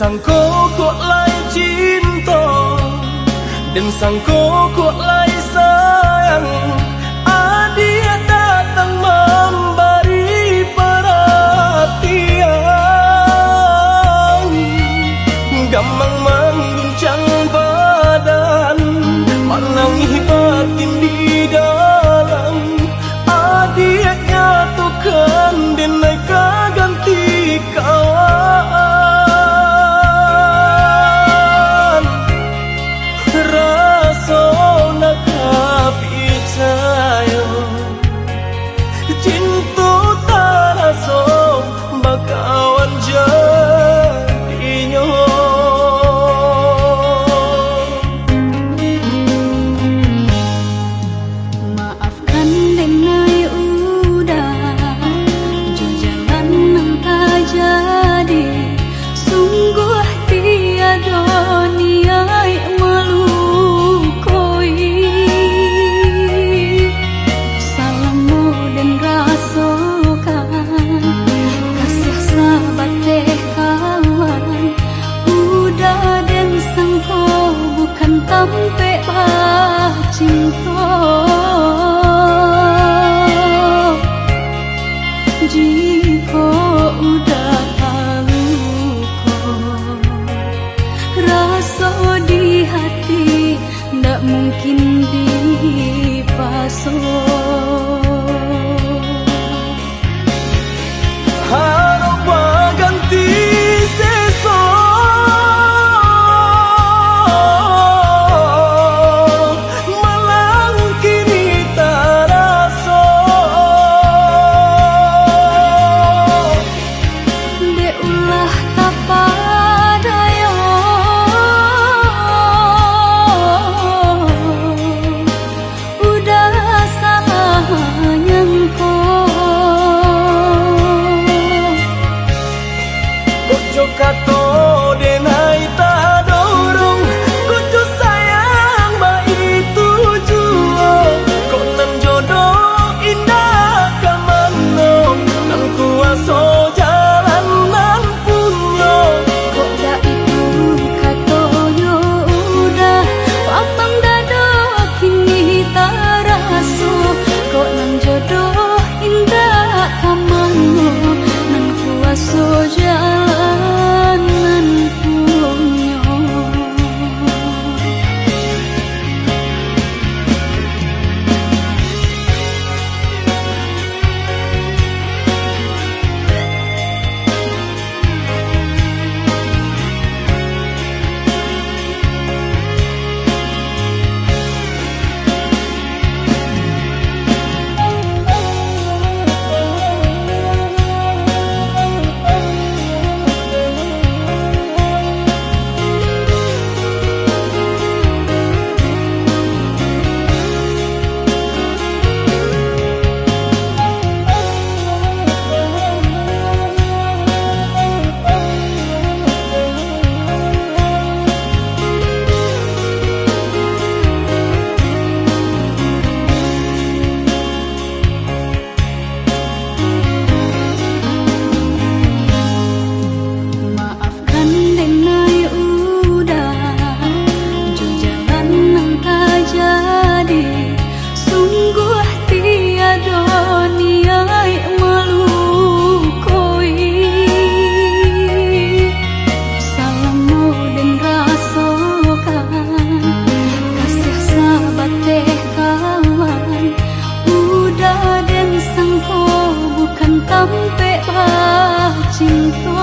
Sangko kok lai cinta Dan sangko kok lai sayang di chocato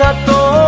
gato